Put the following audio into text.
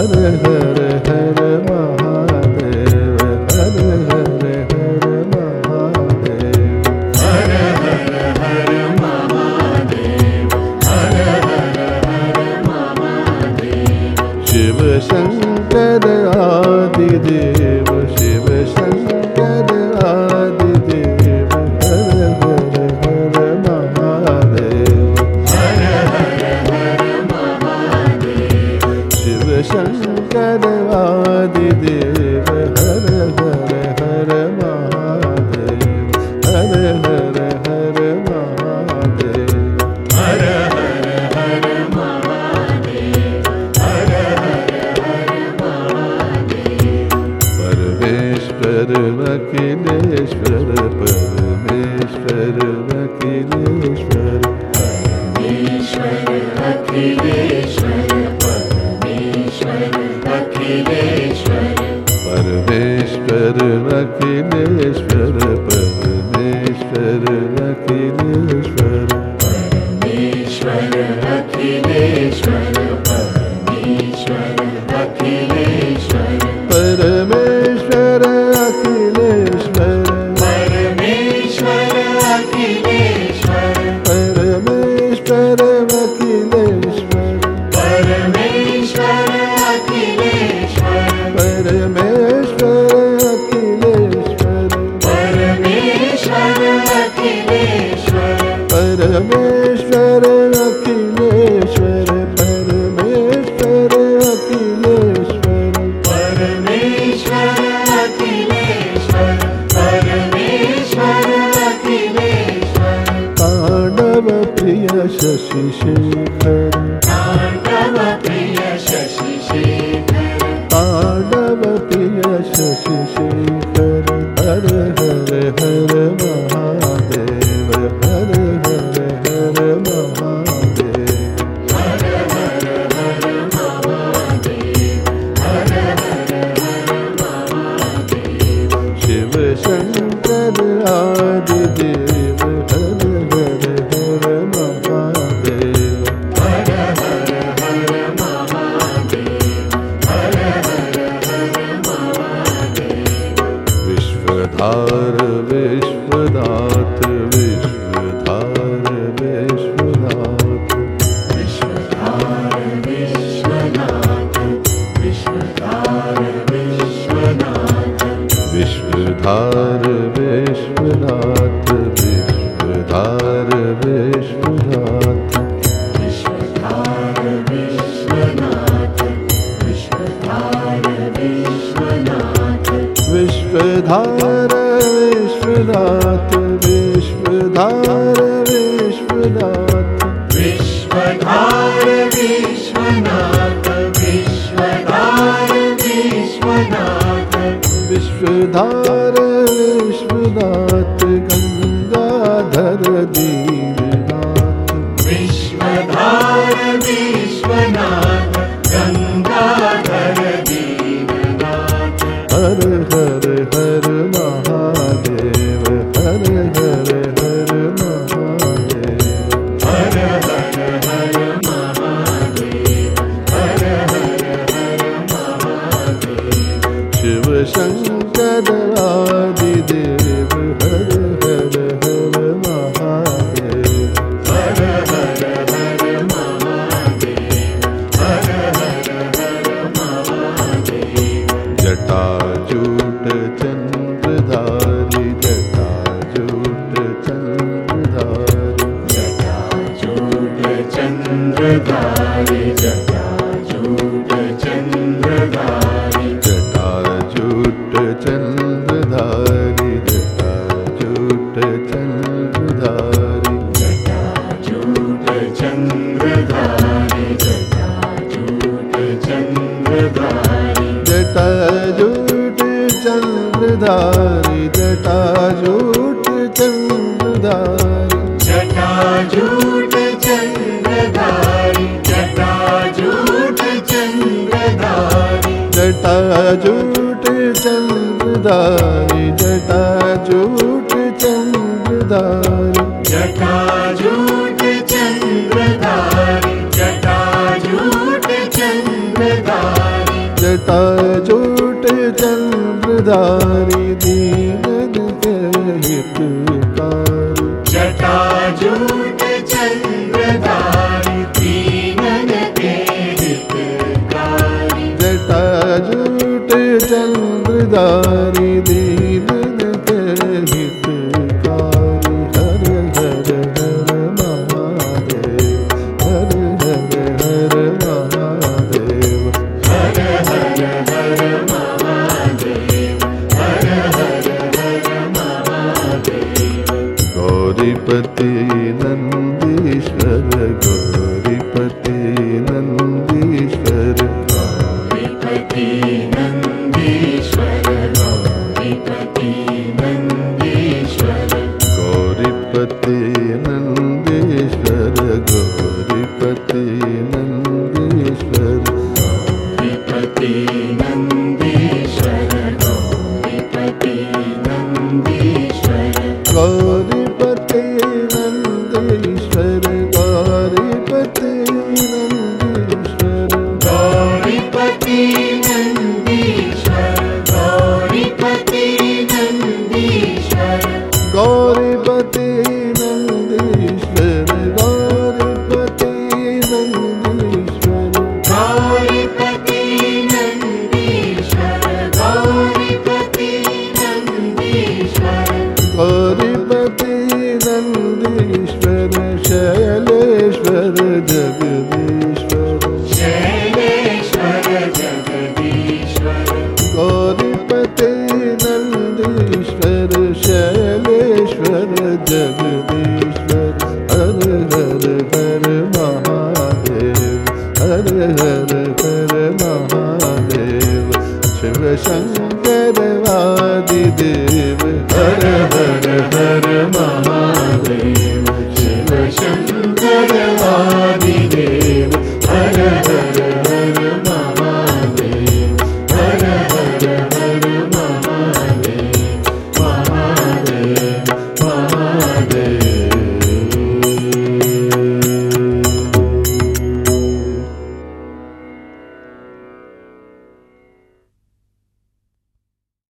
हर हर हर महादेव हर हर हर महादेव। हर हर हर महादेव हर हर हर महादेव। शिव शङ्कर आदिदेव देव हर नर हर महा हरे नर हर महारे हरे हर परमेश्वर अखिलेश्वर परमेश्वर अखिलेश्वरीश्व अखिलेश्वरीश्व अखिलेश्वर पदेश्वर अलेश्वर ईश्वर नकलेश्वर ईश्वर अखिलेश्वर Amen. धार विश्वनाथ चंद्रधारी जटाजूट चंद्रधारी। जटाजूट झूठ चंद्रदारी जटा झूठ चंद्रधारी। दीन के हितकारी जटाजूट चंद्रधारी दीन के हितकारी जटाजूट चंद्रधारी गौरीपति नन्दीश्वर गौरीपति नन्दीश्वर। गौरीपति नन्दीश्वर गौरीपति नन्दीश्वर। गौरीपति नन्दीश्वर गौरीपति नन्दीश्वर। गौरीपति नन्दीश्वर गौरीपति नन्दीश्वर। गौरीपति करी